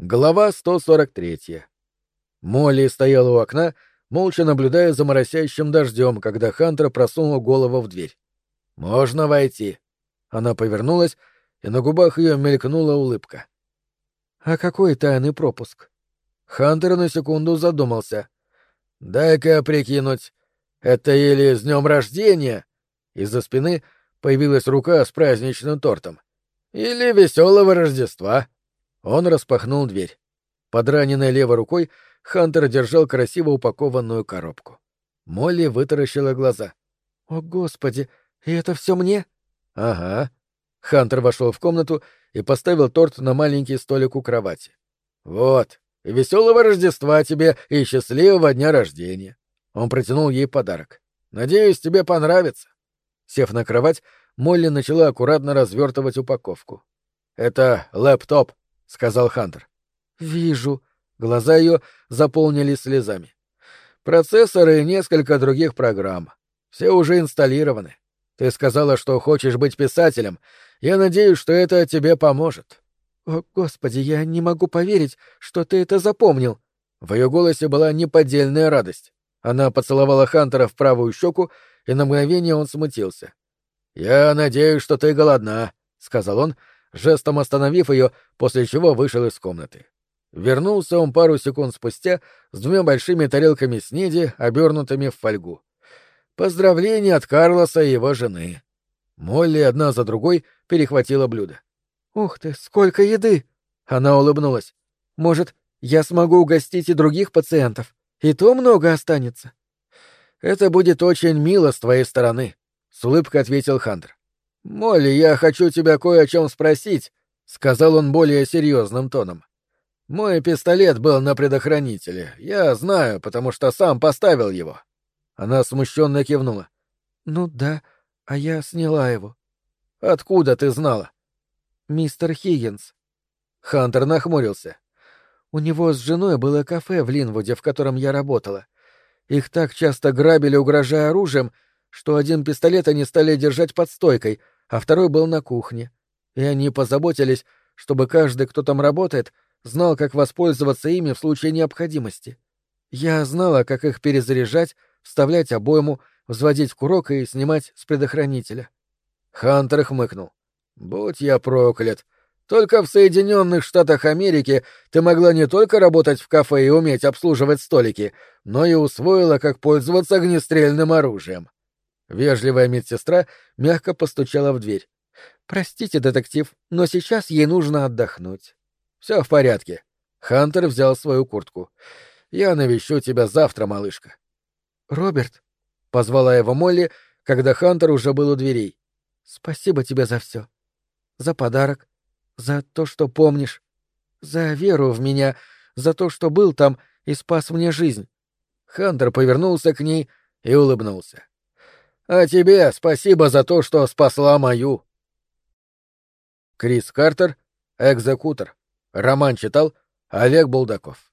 Глава 143. Молли стояла у окна, молча наблюдая за моросящим дождем, когда Хантер просунул голову в дверь. «Можно войти». Она повернулась, и на губах ее мелькнула улыбка. «А какой тайный пропуск?» Хантер на секунду задумался. «Дай-ка прикинуть. Это или с днем рождения?» Из-за спины появилась рука с праздничным тортом. «Или веселого Рождества». Он распахнул дверь. Под раненой левой рукой Хантер держал красиво упакованную коробку. Молли вытаращила глаза. «О, Господи, и это все мне?» «Ага». Хантер вошел в комнату и поставил торт на маленький столик у кровати. «Вот, веселого Рождества тебе и счастливого дня рождения». Он протянул ей подарок. «Надеюсь, тебе понравится». Сев на кровать, Молли начала аккуратно развертывать упаковку. «Это лэптоп», — сказал Хантер. «Вижу». Глаза ее заполнились слезами. «Процессоры и несколько других программ. Все уже инсталлированы. Ты сказала, что хочешь быть писателем. Я надеюсь, что это тебе поможет». «О, Господи, я не могу поверить, что ты это запомнил». В ее голосе была неподдельная радость. Она поцеловала Хантера в правую щеку, и на мгновение он смутился. «Я надеюсь, что ты голодна», — сказал он, жестом остановив ее, после чего вышел из комнаты. Вернулся он пару секунд спустя с двумя большими тарелками снеди, обернутыми в фольгу. Поздравления от Карлоса и его жены. Молли одна за другой перехватила блюдо. «Ух ты, сколько еды!» Она улыбнулась. «Может, я смогу угостить и других пациентов? И то много останется». «Это будет очень мило с твоей стороны», — с улыбкой ответил Хантер. «Молли, я хочу тебя кое о чем спросить», — сказал он более серьезным тоном. «Мой пистолет был на предохранителе. Я знаю, потому что сам поставил его». Она смущенно кивнула. «Ну да, а я сняла его». «Откуда ты знала?» «Мистер Хиггинс». Хантер нахмурился. «У него с женой было кафе в Линвуде, в котором я работала. Их так часто грабили, угрожая оружием, что один пистолет они стали держать под стойкой, а второй был на кухне. И они позаботились, чтобы каждый, кто там работает, знал, как воспользоваться ими в случае необходимости. Я знала, как их перезаряжать, вставлять обойму, взводить курок и снимать с предохранителя. Хантер хмыкнул. «Будь я проклят. Только в Соединенных Штатах Америки ты могла не только работать в кафе и уметь обслуживать столики, но и усвоила, как пользоваться огнестрельным оружием. Вежливая медсестра мягко постучала в дверь. «Простите, детектив, но сейчас ей нужно отдохнуть». «Все в порядке». Хантер взял свою куртку. «Я навещу тебя завтра, малышка». «Роберт», — позвала его Молли, когда Хантер уже был у дверей. «Спасибо тебе за все. За подарок, за то, что помнишь, за веру в меня, за то, что был там и спас мне жизнь». Хантер повернулся к ней и улыбнулся. А тебе спасибо за то, что спасла мою. Крис Картер, экзекутор. Роман читал Олег Булдаков.